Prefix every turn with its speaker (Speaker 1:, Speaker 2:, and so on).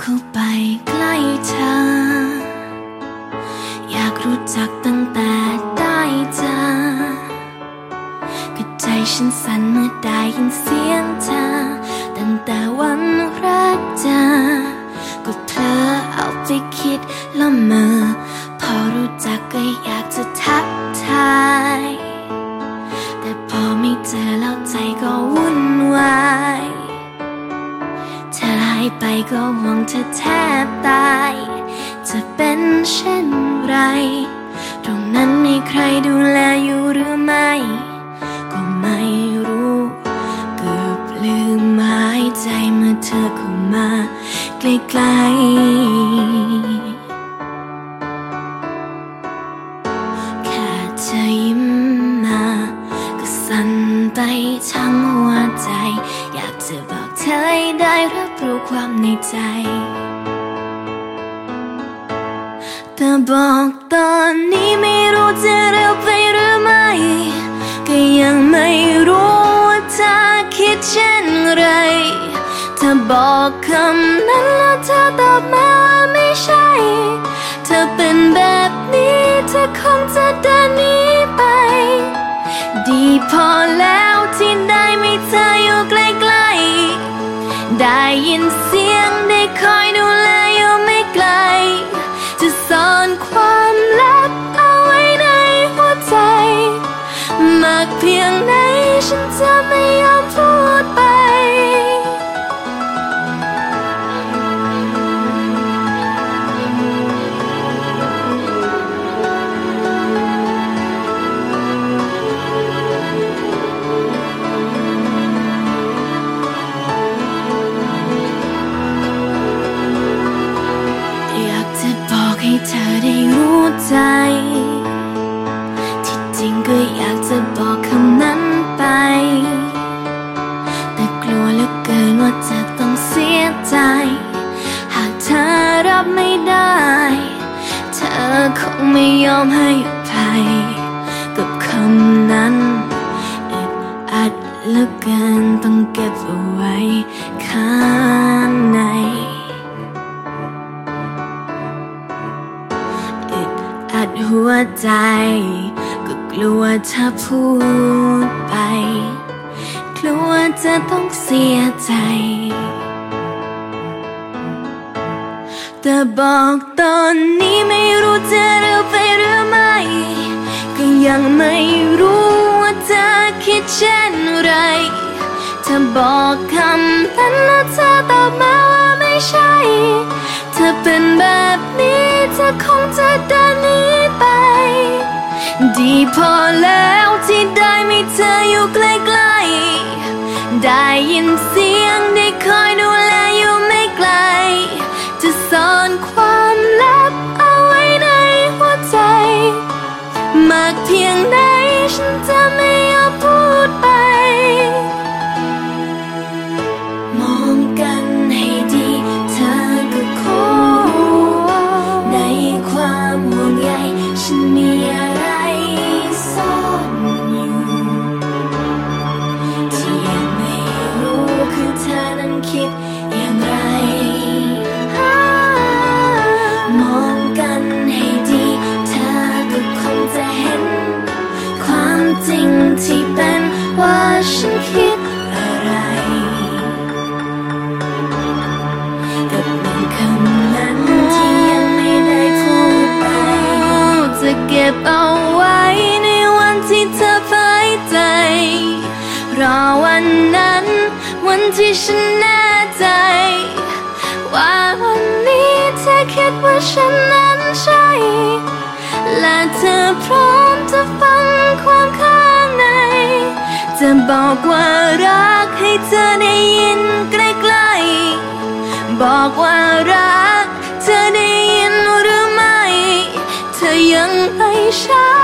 Speaker 1: เข้าไปใกล้เธอ อยากรู้จักตั้งแต่ได้เจอก็ใจฉันสั่นเมื่อได้ยินเสียงเธอ ตั้งแต่วันแรกเจอ ก็เธอเอาไปคิดละเมอ พอรู้จักก็อยากจะทักทาย แต่พอไม่เจอแล้วใจก็วุ่นวาย ไปก็หวังเธอแทบตาย จะเป็นเช่นไร ตรงนั้นมีใครดูแลอยู่หรือไม่ ก็ไม่รู้ เกือบลืมหายใจเมื่อเธอเข้ามาใกล้ๆ ใจ แต่บอกตอนนี้ไม่รู้จะเร็วไปหรือไม่ ก็ยังไม่รู้ว่าเธอคิดเช่นไร ถ้าบอกคำนั้นแล้วเธอตอบมาว่าไม่ใช่ เธอเป็นแบบนี้เธอคงจะเดินหนีไป ดีพอแล้วที่ได้ไม่เธออยู่ใกล้ๆ ได้ยิน ความลับเอาไว้ในหัวใจ มากเพียงไหนฉันจะไม่ยอม ไม่ยอมให้อภัยกับคำนั้นอึดอัดเหลือเกินต้องเก็บเอาไว้ข้างในอึดอัดหัวใจ ก็กลัวถ้าพูดไป กลัวจะต้องเสียใจ แต่บอกตอนนี้ไม่รู้จะเร็วไปหรือไม่ก็ยังไม่รู้ว่าเธอคิดเช่นไรถ้าบอกคำนั้นแล้วเธอตอบมาว่าไม่ใช่ เธอเป็นแบบนี้เธอคงจะเดินหนีไป ดีพอแล้วที่ได้มีเธออยู่ใกล้ๆได้ยิน ว่าฉันคิดอะไร กับหนึ่งคำนั้นที่ยังไม่ได้พูดไป จะเก็บเอาไว้ในวันที่เธอเผยใจ รอวันนั้น วันที่ฉันแน่ใจ ว่าวันนี้เธอคิดว่าฉันนั้นใช่ และเธอพร้อมจะฟังความข้า จะบอกว่ารักให้เธอได้ยินใกล้ๆ บอกว่ารัก เธอได้ยินหรือไม่ เธอยังไม่ใช่